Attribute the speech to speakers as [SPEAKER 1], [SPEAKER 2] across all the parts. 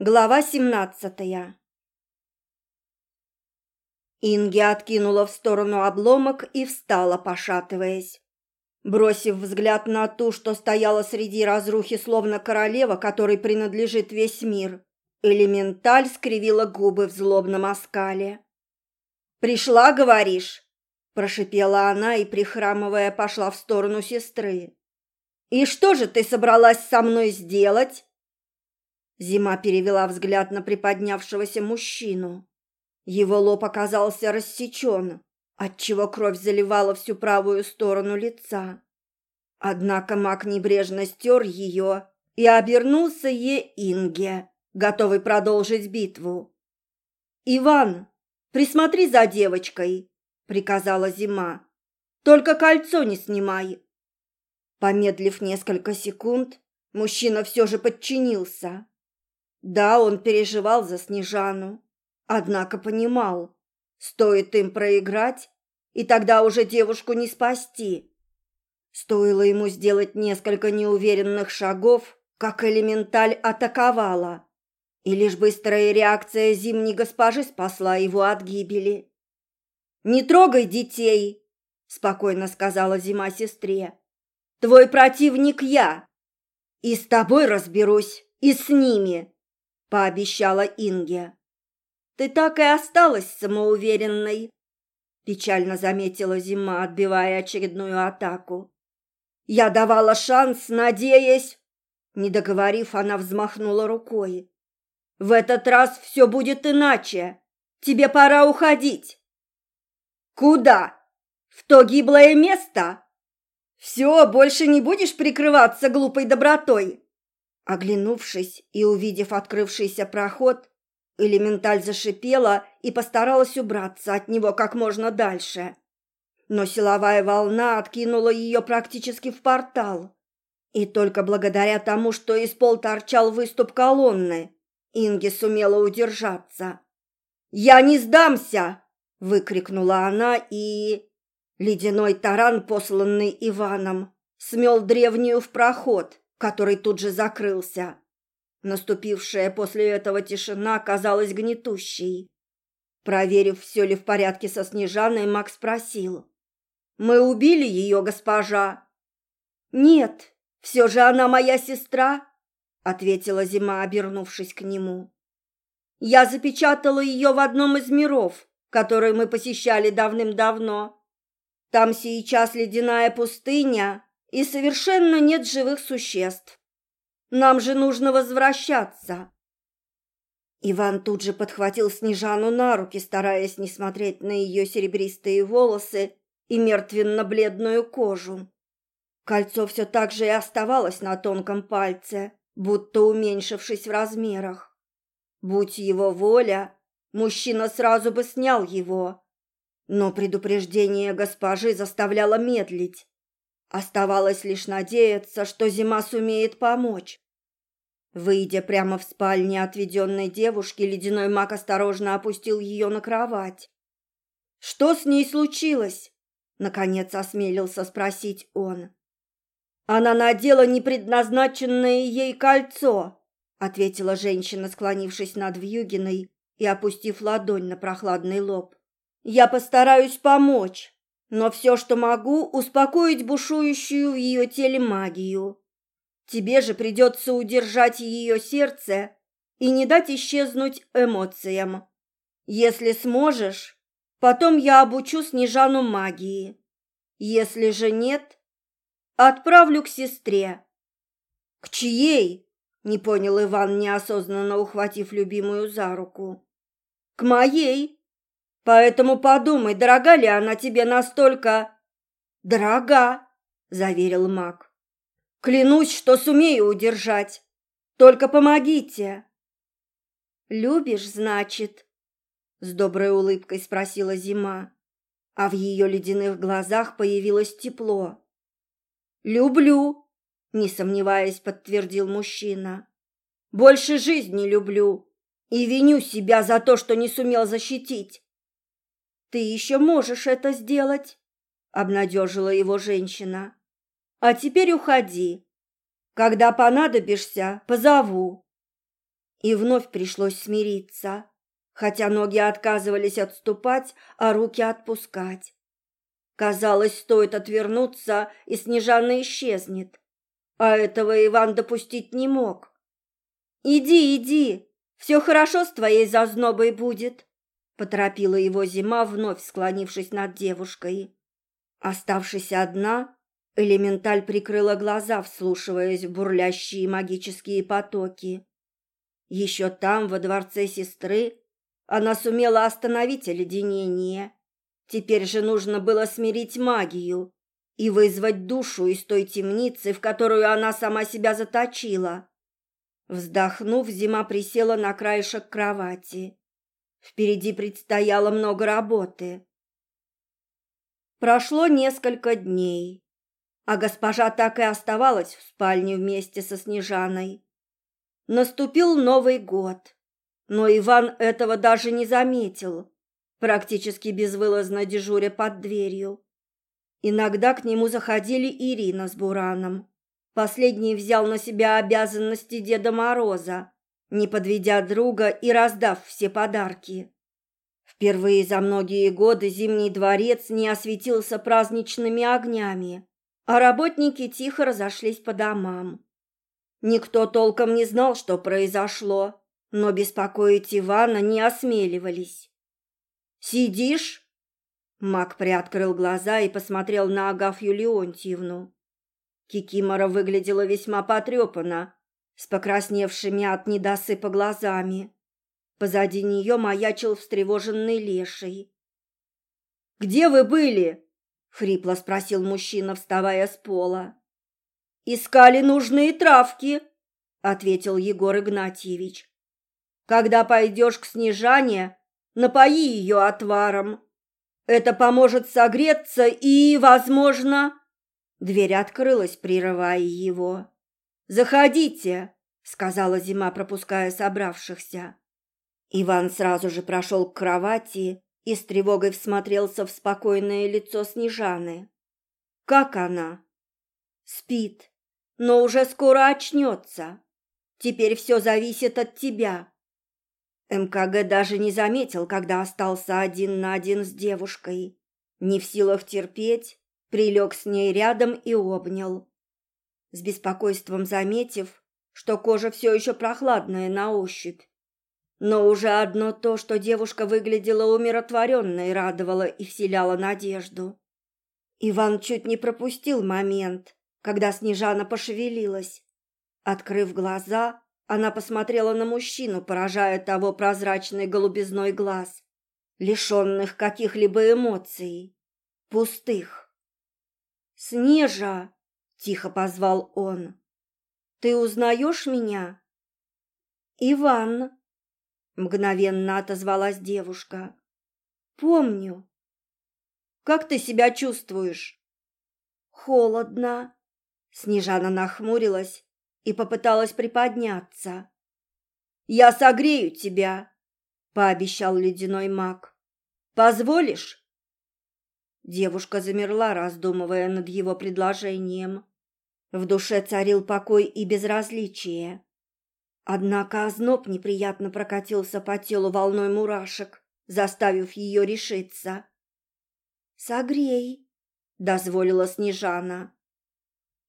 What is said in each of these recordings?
[SPEAKER 1] Глава семнадцатая Инги откинула в сторону обломок и встала, пошатываясь. Бросив взгляд на ту, что стояла среди разрухи, словно королева, которой принадлежит весь мир, элементаль скривила губы в злобном оскале. «Пришла, говоришь?» – прошипела она и, прихрамывая, пошла в сторону сестры. «И что же ты собралась со мной сделать?» Зима перевела взгляд на приподнявшегося мужчину. Его лоб оказался рассечен, отчего кровь заливала всю правую сторону лица. Однако маг небрежно стер ее и обернулся ей Инге, готовый продолжить битву. «Иван, присмотри за девочкой», — приказала Зима. «Только кольцо не снимай». Помедлив несколько секунд, мужчина все же подчинился. Да, он переживал за Снежану, однако понимал, стоит им проиграть, и тогда уже девушку не спасти. Стоило ему сделать несколько неуверенных шагов, как элементаль атаковала, и лишь быстрая реакция зимней госпожи спасла его от гибели. «Не трогай детей!» – спокойно сказала зима сестре. «Твой противник я, и с тобой разберусь, и с ними!» – пообещала Инге. «Ты так и осталась самоуверенной», – печально заметила Зима, отбивая очередную атаку. «Я давала шанс, надеясь...» Не договорив, она взмахнула рукой. «В этот раз все будет иначе. Тебе пора уходить». «Куда? В то гиблое место?» «Все, больше не будешь прикрываться глупой добротой?» Оглянувшись и увидев открывшийся проход, элементаль зашипела и постаралась убраться от него как можно дальше. Но силовая волна откинула ее практически в портал. И только благодаря тому, что из пол торчал выступ колонны, Инги сумела удержаться. «Я не сдамся!» – выкрикнула она и... Ледяной таран, посланный Иваном, смел древнюю в проход – который тут же закрылся. Наступившая после этого тишина казалась гнетущей. Проверив, все ли в порядке со Снежаной, Макс спросил. «Мы убили ее, госпожа?» «Нет, все же она моя сестра», — ответила Зима, обернувшись к нему. «Я запечатала ее в одном из миров, который мы посещали давным-давно. Там сейчас ледяная пустыня, и совершенно нет живых существ. Нам же нужно возвращаться. Иван тут же подхватил Снежану на руки, стараясь не смотреть на ее серебристые волосы и мертвенно-бледную кожу. Кольцо все так же и оставалось на тонком пальце, будто уменьшившись в размерах. Будь его воля, мужчина сразу бы снял его. Но предупреждение госпожи заставляло медлить. Оставалось лишь надеяться, что зима сумеет помочь. Выйдя прямо в спальне отведенной девушки, ледяной маг осторожно опустил ее на кровать. «Что с ней случилось?» — наконец осмелился спросить он. «Она надела непредназначенное ей кольцо», — ответила женщина, склонившись над Вьюгиной и опустив ладонь на прохладный лоб. «Я постараюсь помочь» но все, что могу, успокоить бушующую в ее теле магию. Тебе же придется удержать ее сердце и не дать исчезнуть эмоциям. Если сможешь, потом я обучу Снежану магии. Если же нет, отправлю к сестре. К чьей? Не понял Иван, неосознанно ухватив любимую за руку. К моей, Поэтому подумай, дорога ли она тебе настолько...» «Дорога», — заверил маг. «Клянусь, что сумею удержать. Только помогите». «Любишь, значит?» — с доброй улыбкой спросила Зима, а в ее ледяных глазах появилось тепло. «Люблю», — не сомневаясь, подтвердил мужчина. «Больше жизни люблю и виню себя за то, что не сумел защитить. «Ты еще можешь это сделать», — обнадежила его женщина. «А теперь уходи. Когда понадобишься, позову». И вновь пришлось смириться, хотя ноги отказывались отступать, а руки отпускать. Казалось, стоит отвернуться, и Снежана исчезнет. А этого Иван допустить не мог. «Иди, иди, все хорошо с твоей зазнобой будет», — поторопила его зима, вновь склонившись над девушкой. Оставшись одна, элементаль прикрыла глаза, вслушиваясь в бурлящие магические потоки. Еще там, во дворце сестры, она сумела остановить оледенение. Теперь же нужно было смирить магию и вызвать душу из той темницы, в которую она сама себя заточила. Вздохнув, зима присела на краешек кровати. Впереди предстояло много работы. Прошло несколько дней, а госпожа так и оставалась в спальне вместе со Снежаной. Наступил Новый год, но Иван этого даже не заметил, практически безвылазно дежуря под дверью. Иногда к нему заходили Ирина с Бураном. Последний взял на себя обязанности Деда Мороза, не подведя друга и раздав все подарки. Впервые за многие годы Зимний дворец не осветился праздничными огнями, а работники тихо разошлись по домам. Никто толком не знал, что произошло, но беспокоить Ивана не осмеливались. «Сидишь?» Мак приоткрыл глаза и посмотрел на Агафью Леонтьевну. Кикимора выглядела весьма потрепанно, с покрасневшими от недосыпа глазами. Позади нее маячил встревоженный леший. «Где вы были?» — хрипло спросил мужчина, вставая с пола. «Искали нужные травки», — ответил Егор Игнатьевич. «Когда пойдешь к Снежане, напои ее отваром. Это поможет согреться и, возможно...» Дверь открылась, прерывая его. «Заходите», — сказала Зима, пропуская собравшихся. Иван сразу же прошел к кровати и с тревогой всмотрелся в спокойное лицо Снежаны. «Как она?» «Спит, но уже скоро очнется. Теперь все зависит от тебя». МКГ даже не заметил, когда остался один на один с девушкой. Не в силах терпеть, прилег с ней рядом и обнял. С беспокойством заметив, что кожа все еще прохладная на ощупь, но уже одно то, что девушка выглядела умиротворенной, радовало и вселяло надежду. Иван чуть не пропустил момент, когда Снежана пошевелилась. Открыв глаза, она посмотрела на мужчину, поражая того прозрачной голубизной глаз, лишенных каких-либо эмоций, пустых. «Снежа!» — тихо позвал он. «Ты узнаешь меня?» «Иван!» Мгновенно отозвалась девушка. Помню. Как ты себя чувствуешь? Холодно. Снежана нахмурилась и попыталась приподняться. Я согрею тебя, пообещал ледяной маг. Позволишь? Девушка замерла, раздумывая над его предложением. В душе царил покой и безразличие. Однако озноб неприятно прокатился по телу волной мурашек, заставив ее решиться. «Согрей», — дозволила Снежана.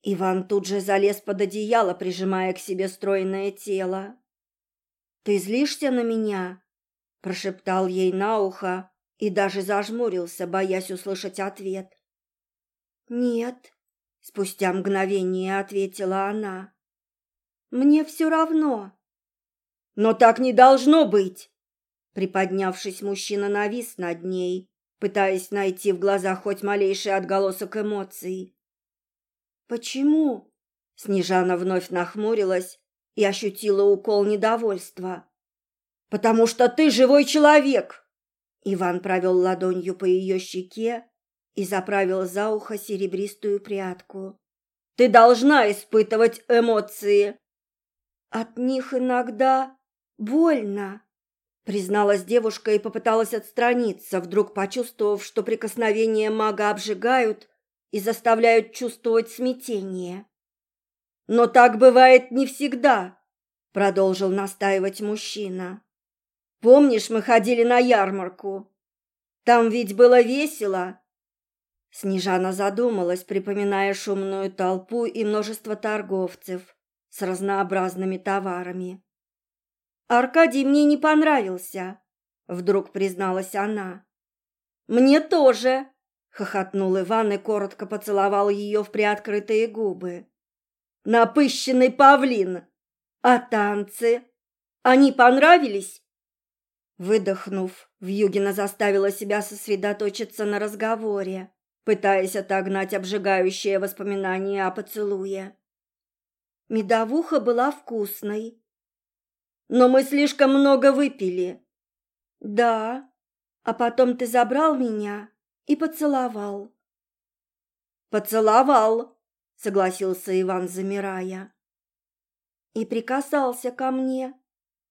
[SPEAKER 1] Иван тут же залез под одеяло, прижимая к себе стройное тело. «Ты злишься на меня?» — прошептал ей на ухо и даже зажмурился, боясь услышать ответ. «Нет», — спустя мгновение ответила она. Мне все равно. Но так не должно быть. Приподнявшись, мужчина навис над ней, пытаясь найти в глазах хоть малейший отголосок эмоций. Почему? Снежана вновь нахмурилась и ощутила укол недовольства. Потому что ты живой человек. Иван провел ладонью по ее щеке и заправил за ухо серебристую прядку. Ты должна испытывать эмоции. От них иногда больно, призналась девушка и попыталась отстраниться, вдруг почувствовав, что прикосновения мага обжигают и заставляют чувствовать смятение. Но так бывает не всегда. — продолжил настаивать мужчина. «Помнишь, мы ходили на ярмарку? Там ведь было весело». Снежана задумалась, припоминая шумную толпу и множество торговцев с разнообразными товарами. «Аркадий мне не понравился», — вдруг призналась она. «Мне тоже», — хохотнул Иван и коротко поцеловал ее в приоткрытые губы. «Напыщенный павлин! А танцы? Они понравились?» Выдохнув, Вьюгина заставила себя сосредоточиться на разговоре, пытаясь отогнать обжигающее воспоминание о поцелуе. Медовуха была вкусной. Но мы слишком много выпили. Да, а потом ты забрал меня и поцеловал. Поцеловал, согласился Иван, замирая. И прикасался ко мне,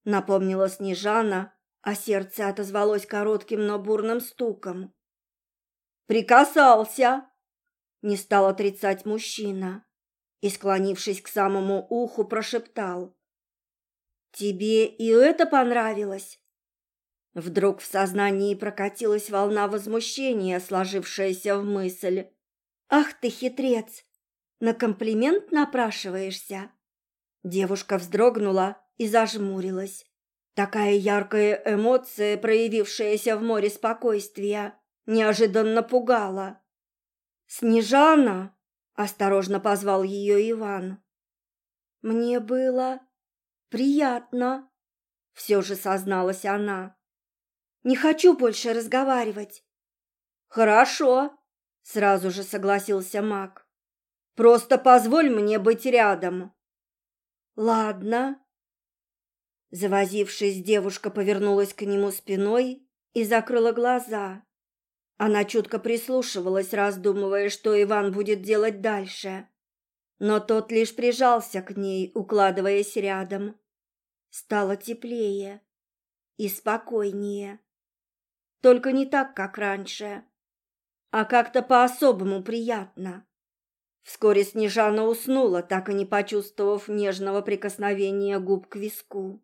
[SPEAKER 1] напомнила Снежана, а сердце отозвалось коротким, но бурным стуком. Прикасался, не стал отрицать мужчина и, склонившись к самому уху, прошептал. «Тебе и это понравилось?» Вдруг в сознании прокатилась волна возмущения, сложившаяся в мысль. «Ах ты, хитрец! На комплимент напрашиваешься?» Девушка вздрогнула и зажмурилась. Такая яркая эмоция, проявившаяся в море спокойствия, неожиданно пугала. «Снежана!» – осторожно позвал ее Иван. «Мне было приятно», – все же созналась она. Не хочу больше разговаривать. Хорошо, сразу же согласился Мак. Просто позволь мне быть рядом. Ладно. Завозившись, девушка повернулась к нему спиной и закрыла глаза. Она чутко прислушивалась, раздумывая, что Иван будет делать дальше. Но тот лишь прижался к ней, укладываясь рядом. Стало теплее и спокойнее. Только не так, как раньше, а как-то по-особому приятно. Вскоре Снежана уснула, так и не почувствовав нежного прикосновения губ к виску.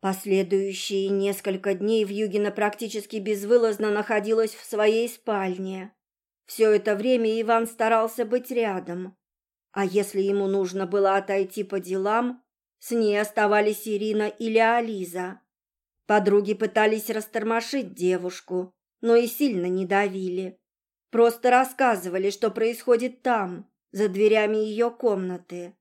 [SPEAKER 1] Последующие несколько дней Вьюгина практически безвылазно находилась в своей спальне. Все это время Иван старался быть рядом. А если ему нужно было отойти по делам, с ней оставались Ирина или Ализа. Подруги пытались растормошить девушку, но и сильно не давили. Просто рассказывали, что происходит там, за дверями ее комнаты.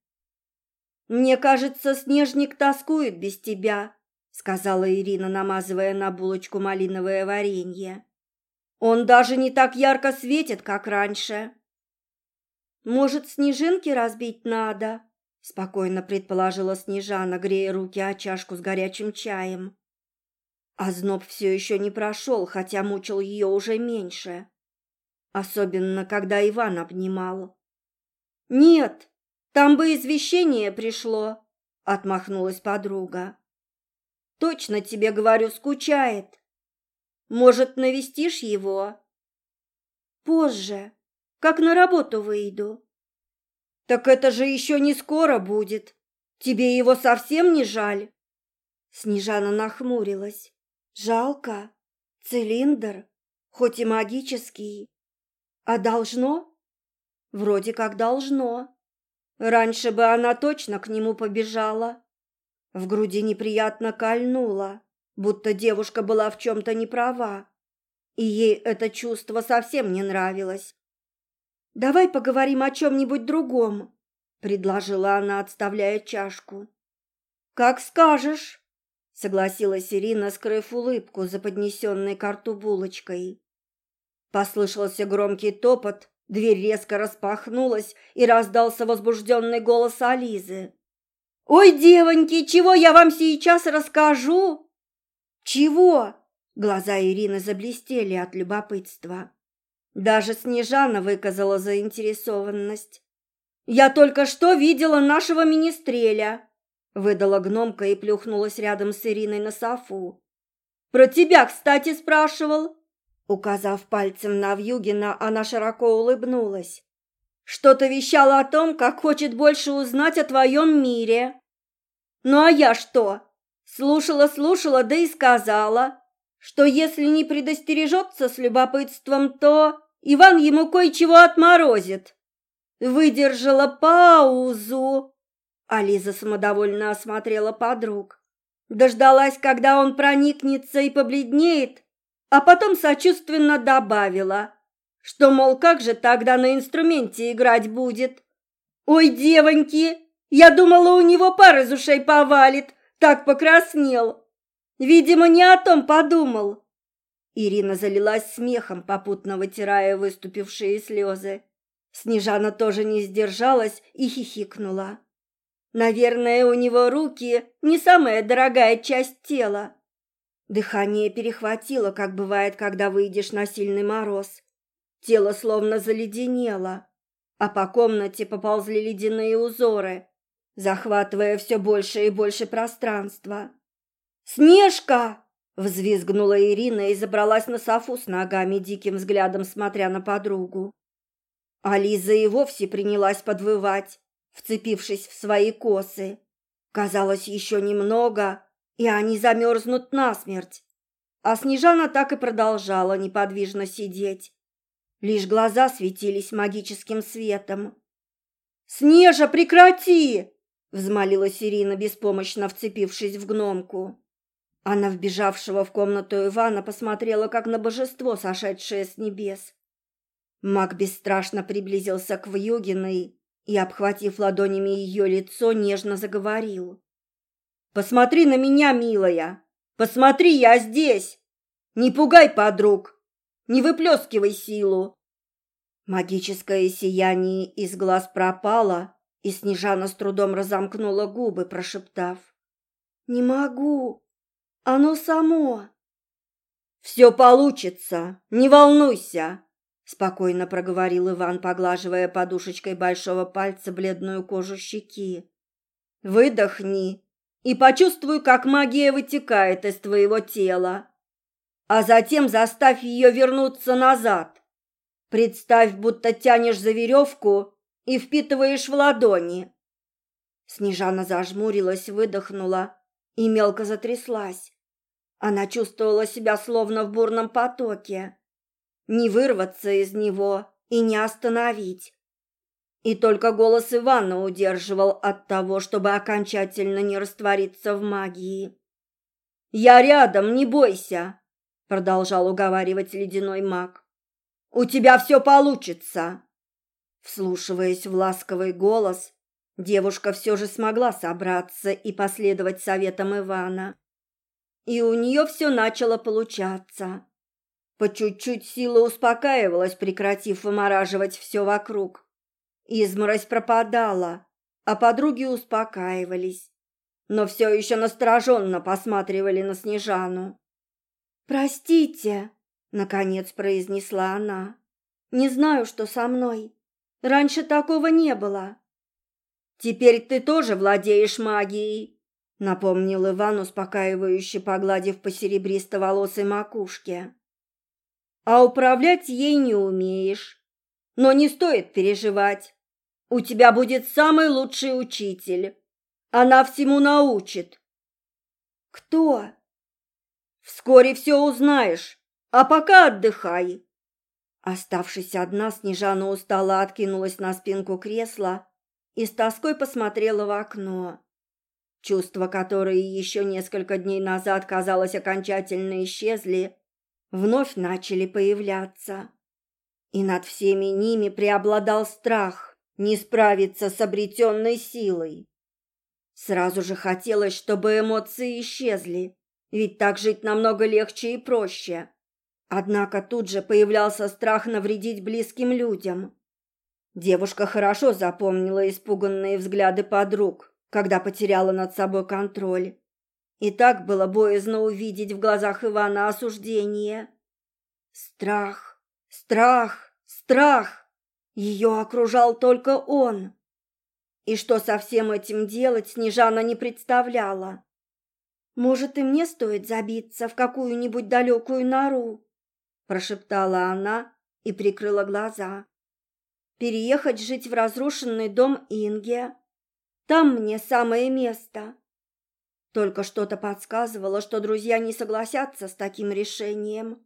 [SPEAKER 1] «Мне кажется, Снежник тоскует без тебя», — сказала Ирина, намазывая на булочку малиновое варенье. «Он даже не так ярко светит, как раньше». «Может, снежинки разбить надо?» — спокойно предположила Снежана, грея руки о чашку с горячим чаем. А зноб все еще не прошел, хотя мучил ее уже меньше. Особенно, когда Иван обнимал. «Нет, там бы извещение пришло», — отмахнулась подруга. «Точно тебе говорю, скучает. Может, навестишь его?» «Позже, как на работу выйду». «Так это же еще не скоро будет. Тебе его совсем не жаль?» Снежана нахмурилась. Жалко. Цилиндр, хоть и магический. А должно? Вроде как должно. Раньше бы она точно к нему побежала. В груди неприятно кольнуло, будто девушка была в чем-то неправа, и ей это чувство совсем не нравилось. «Давай поговорим о чем-нибудь другом», — предложила она, отставляя чашку. «Как скажешь» согласилась Ирина, скрыв улыбку за поднесенной к булочкой. Послышался громкий топот, дверь резко распахнулась, и раздался возбужденный голос Ализы. «Ой, девоньки, чего я вам сейчас расскажу?» «Чего?» Глаза Ирины заблестели от любопытства. Даже Снежана выказала заинтересованность. «Я только что видела нашего министреля. Выдала гномка и плюхнулась рядом с Ириной на софу. «Про тебя, кстати, спрашивал!» Указав пальцем на Вьюгина, она широко улыбнулась. «Что-то вещала о том, как хочет больше узнать о твоем мире». Ну а я что? Слушала-слушала, да и сказала, что если не предостережется с любопытством, то Иван ему кое-чего отморозит. Выдержала паузу. Ализа самодовольно осмотрела подруг. Дождалась, когда он проникнется и побледнеет, а потом сочувственно добавила, что, мол, как же тогда на инструменте играть будет. «Ой, девоньки, я думала, у него пар из ушей повалит, так покраснел. Видимо, не о том подумал». Ирина залилась смехом, попутно вытирая выступившие слезы. Снежана тоже не сдержалась и хихикнула. Наверное, у него руки не самая дорогая часть тела. Дыхание перехватило, как бывает, когда выйдешь на сильный мороз. Тело словно заледенело, а по комнате поползли ледяные узоры, захватывая все больше и больше пространства. «Снежка!» — взвизгнула Ирина и забралась на софу с ногами, диким взглядом смотря на подругу. А Лиза и вовсе принялась подвывать, вцепившись в свои косы. Казалось, еще немного, и они замерзнут насмерть. А Снежана так и продолжала неподвижно сидеть. Лишь глаза светились магическим светом. «Снежа, прекрати!» — взмолилась Ирина, беспомощно вцепившись в гномку. Она, вбежавшего в комнату Ивана, посмотрела, как на божество, сошедшее с небес. Маг бесстрашно приблизился к Вьюгиной и, обхватив ладонями ее лицо, нежно заговорил. «Посмотри на меня, милая! Посмотри, я здесь! Не пугай подруг! Не выплескивай силу!» Магическое сияние из глаз пропало, и Снежана с трудом разомкнула губы, прошептав. «Не могу! Оно само!» «Все получится! Не волнуйся!» спокойно проговорил Иван, поглаживая подушечкой большого пальца бледную кожу щеки. Выдохни и почувствуй, как магия вытекает из твоего тела. А затем заставь ее вернуться назад. Представь, будто тянешь за веревку и впитываешь в ладони. Снежана зажмурилась, выдохнула и мелко затряслась. Она чувствовала себя словно в бурном потоке не вырваться из него и не остановить. И только голос Ивана удерживал от того, чтобы окончательно не раствориться в магии. «Я рядом, не бойся!» — продолжал уговаривать ледяной маг. «У тебя все получится!» Вслушиваясь в ласковый голос, девушка все же смогла собраться и последовать советам Ивана. И у нее все начало получаться. По чуть-чуть сила успокаивалась, прекратив вымораживать все вокруг. Изморозь пропадала, а подруги успокаивались, но все еще настороженно посматривали на Снежану. «Простите», — наконец произнесла она, — «не знаю, что со мной. Раньше такого не было». «Теперь ты тоже владеешь магией», — напомнил Иван, успокаивающе погладив по серебристо-волосой макушке а управлять ей не умеешь. Но не стоит переживать. У тебя будет самый лучший учитель. Она всему научит. Кто? Вскоре все узнаешь, а пока отдыхай. Оставшись одна, Снежана устало откинулась на спинку кресла и с тоской посмотрела в окно. Чувства, которые еще несколько дней назад, казалось, окончательно исчезли, вновь начали появляться. И над всеми ними преобладал страх не справиться с обретенной силой. Сразу же хотелось, чтобы эмоции исчезли, ведь так жить намного легче и проще. Однако тут же появлялся страх навредить близким людям. Девушка хорошо запомнила испуганные взгляды подруг, когда потеряла над собой контроль. И так было боязно увидеть в глазах Ивана осуждение. Страх, страх, страх. Ее окружал только он. И что со всем этим делать, Снежана не представляла. «Может, и мне стоит забиться в какую-нибудь далекую нору?» Прошептала она и прикрыла глаза. «Переехать жить в разрушенный дом Инге. Там мне самое место. Только что-то подсказывало, что друзья не согласятся с таким решением.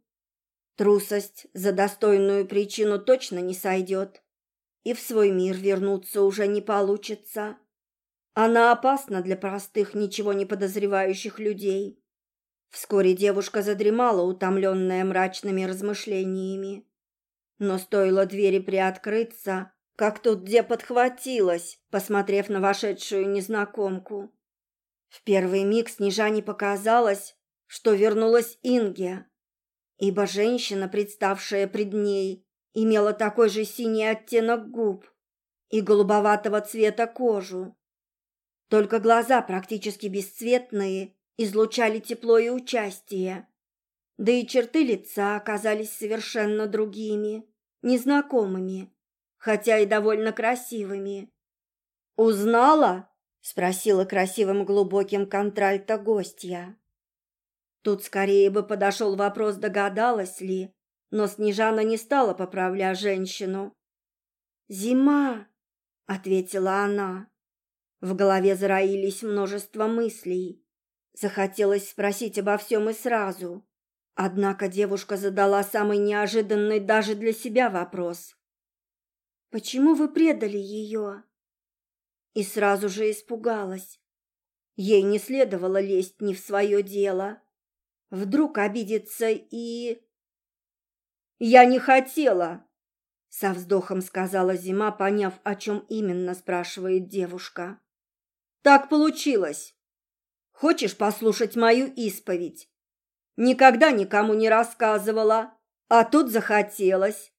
[SPEAKER 1] Трусость за достойную причину точно не сойдет, и в свой мир вернуться уже не получится. Она опасна для простых, ничего не подозревающих людей. Вскоре девушка задремала, утомленная мрачными размышлениями. Но стоило двери приоткрыться, как тут где подхватилась, посмотрев на вошедшую незнакомку. В первый миг Снежане показалось, что вернулась Инге, ибо женщина, представшая пред ней, имела такой же синий оттенок губ и голубоватого цвета кожу. Только глаза, практически бесцветные, излучали тепло и участие. Да и черты лица оказались совершенно другими, незнакомыми, хотя и довольно красивыми. «Узнала?» — спросила красивым глубоким контральто гостья. Тут скорее бы подошел вопрос, догадалась ли, но Снежана не стала поправлять женщину. «Зима!» — ответила она. В голове зароились множество мыслей. Захотелось спросить обо всем и сразу. Однако девушка задала самый неожиданный даже для себя вопрос. «Почему вы предали ее?» И сразу же испугалась. Ей не следовало лезть не в свое дело. Вдруг обидится и... «Я не хотела!» Со вздохом сказала Зима, поняв, о чем именно спрашивает девушка. «Так получилось. Хочешь послушать мою исповедь? Никогда никому не рассказывала, а тут захотелось».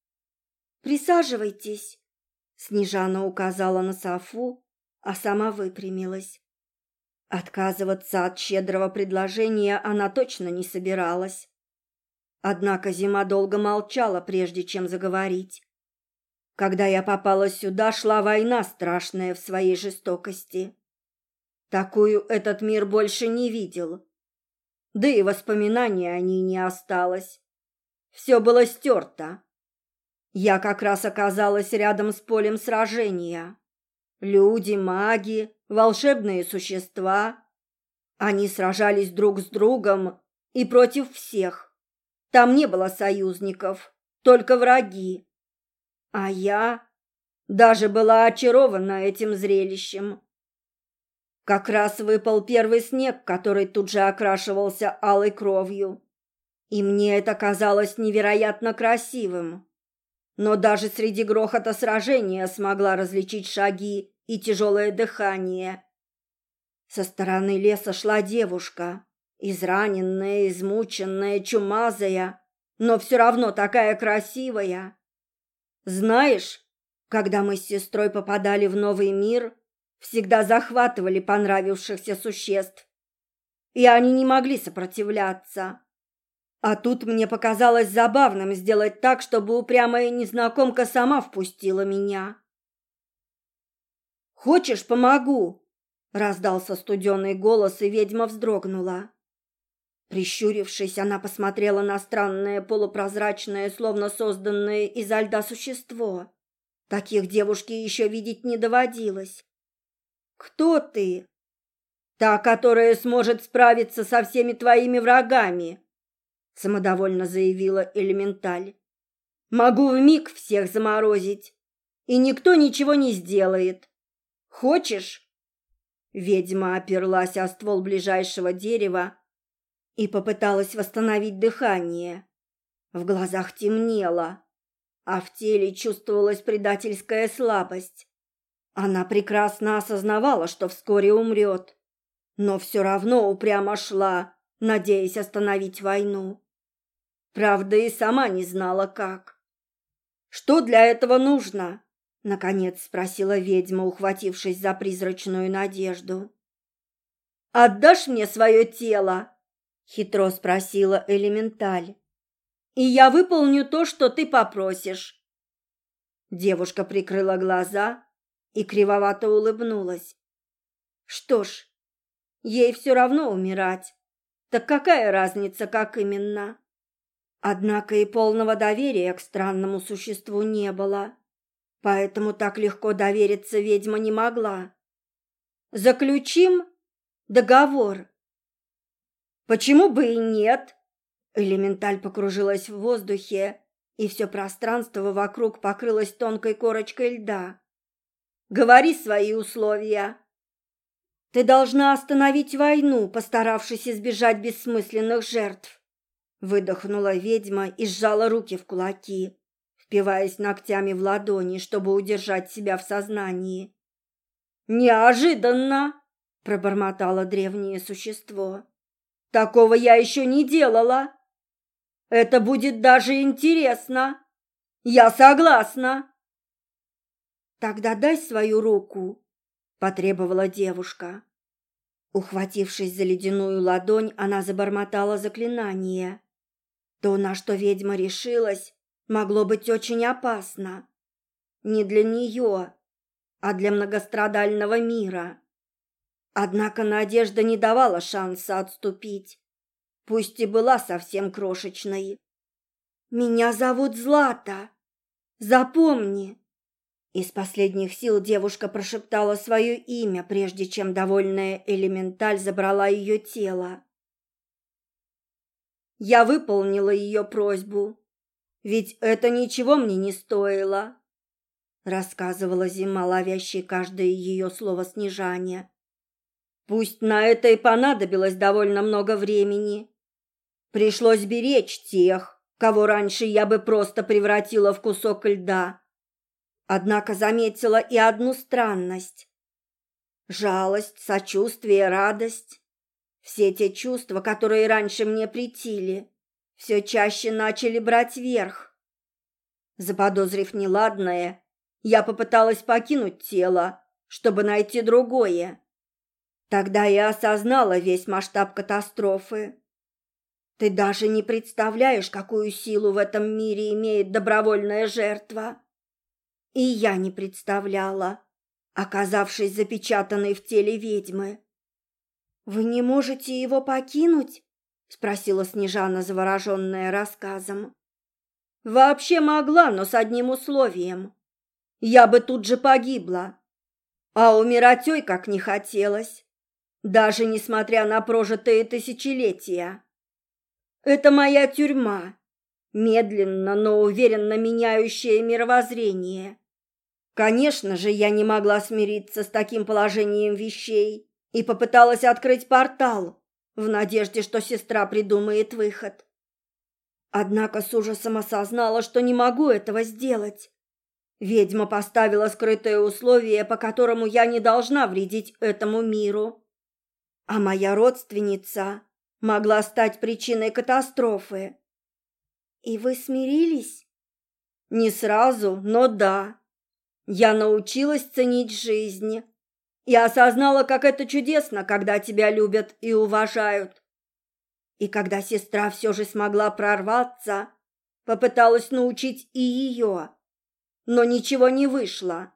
[SPEAKER 1] «Присаживайтесь», — Снежана указала на софу, а сама выпрямилась. Отказываться от щедрого предложения она точно не собиралась. Однако зима долго молчала, прежде чем заговорить. Когда я попала сюда, шла война страшная в своей жестокости. Такую этот мир больше не видел. Да и воспоминаний о ней не осталось. Все было стерто. Я как раз оказалась рядом с полем сражения. Люди, маги, волшебные существа. Они сражались друг с другом и против всех. Там не было союзников, только враги. А я даже была очарована этим зрелищем. Как раз выпал первый снег, который тут же окрашивался алой кровью. И мне это казалось невероятно красивым. Но даже среди грохота сражения смогла различить шаги и тяжелое дыхание. Со стороны леса шла девушка, израненная, измученная, чумазая, но все равно такая красивая. Знаешь, когда мы с сестрой попадали в новый мир, всегда захватывали понравившихся существ, и они не могли сопротивляться. А тут мне показалось забавным сделать так, чтобы упрямая незнакомка сама впустила меня. «Хочешь, помогу?» — раздался студеный голос, и ведьма вздрогнула. Прищурившись, она посмотрела на странное полупрозрачное, словно созданное изо льда существо. Таких девушке еще видеть не доводилось. «Кто ты?» «Та, которая сможет справиться со всеми твоими врагами», — самодовольно заявила Элементаль. «Могу вмиг всех заморозить, и никто ничего не сделает. Хочешь?» Ведьма оперлась о ствол ближайшего дерева и попыталась восстановить дыхание. В глазах темнело, а в теле чувствовалась предательская слабость. Она прекрасно осознавала, что вскоре умрет, но все равно упрямо шла, надеясь остановить войну. Правда, и сама не знала, как. «Что для этого нужно?» Наконец спросила ведьма, ухватившись за призрачную надежду. «Отдашь мне свое тело?» Хитро спросила Элементаль. «И я выполню то, что ты попросишь». Девушка прикрыла глаза и кривовато улыбнулась. «Что ж, ей все равно умирать. Так какая разница, как именно?» Однако и полного доверия к странному существу не было поэтому так легко довериться ведьма не могла. «Заключим договор», Почему бы и нет? Элементаль покружилась в воздухе, и все пространство вокруг покрылось тонкой корочкой льда. Говори свои условия. Ты должна остановить войну, постаравшись избежать бессмысленных жертв. Выдохнула ведьма и сжала руки в кулаки, впиваясь ногтями в ладони, чтобы удержать себя в сознании. «Неожиданно!» – пробормотало древнее существо. «Такого я еще не делала!» Это будет даже интересно. Я согласна. Тогда дай свою руку, потребовала девушка. Ухватившись за ледяную ладонь, она забормотала заклинание. То, на что ведьма решилась, могло быть очень опасно. Не для нее, а для многострадального мира. Однако надежда не давала шанса отступить пусть и была совсем крошечной. «Меня зовут Злата. Запомни!» Из последних сил девушка прошептала свое имя, прежде чем довольная элементаль забрала ее тело. Я выполнила ее просьбу, ведь это ничего мне не стоило, рассказывала зима, ловящая каждое ее слово снижания. Пусть на это и понадобилось довольно много времени, Пришлось беречь тех, кого раньше я бы просто превратила в кусок льда. Однако заметила и одну странность. Жалость, сочувствие, радость. Все те чувства, которые раньше мне притили, все чаще начали брать верх. Заподозрив неладное, я попыталась покинуть тело, чтобы найти другое. Тогда я осознала весь масштаб катастрофы. Ты даже не представляешь, какую силу в этом мире имеет добровольная жертва. И я не представляла, оказавшись запечатанной в теле ведьмы. Вы не можете его покинуть? спросила Снежана, завороженная рассказом. Вообще могла, но с одним условием. Я бы тут же погибла. А умирать ой как не хотелось, даже несмотря на прожитые тысячелетия. Это моя тюрьма, медленно, но уверенно меняющее мировоззрение. Конечно же, я не могла смириться с таким положением вещей и попыталась открыть портал в надежде, что сестра придумает выход. Однако с ужасом осознала, что не могу этого сделать. Ведьма поставила скрытое условие, по которому я не должна вредить этому миру. А моя родственница могла стать причиной катастрофы. И вы смирились? Не сразу, но да. Я научилась ценить жизнь и осознала, как это чудесно, когда тебя любят и уважают. И когда сестра все же смогла прорваться, попыталась научить и ее, но ничего не вышло.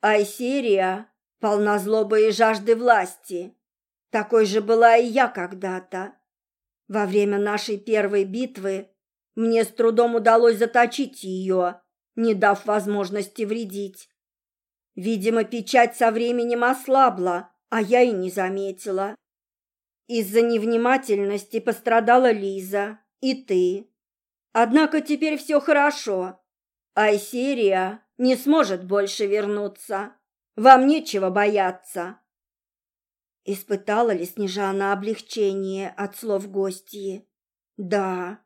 [SPEAKER 1] Айсерия полна злобы и жажды власти. Такой же была и я когда-то. Во время нашей первой битвы мне с трудом удалось заточить ее, не дав возможности вредить. Видимо, печать со временем ослабла, а я и не заметила. Из-за невнимательности пострадала Лиза и ты. Однако теперь все хорошо. Айсерия не сможет больше вернуться. Вам нечего бояться. Испытала ли Снежана облегчение от слов гостьи? Да.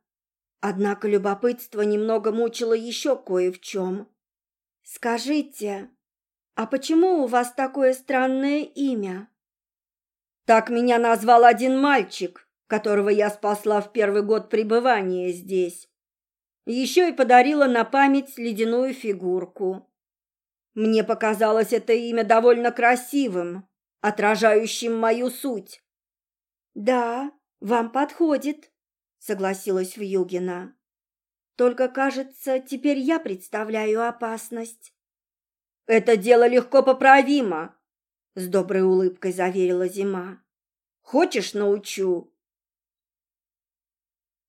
[SPEAKER 1] Однако любопытство немного мучило еще кое в чем. «Скажите, а почему у вас такое странное имя?» «Так меня назвал один мальчик, которого я спасла в первый год пребывания здесь. Еще и подарила на память ледяную фигурку. Мне показалось это имя довольно красивым, отражающим мою суть. Да, вам подходит, согласилась Вьюгина. Только, кажется, теперь я представляю опасность. Это дело легко поправимо, с доброй улыбкой заверила Зима. Хочешь, научу?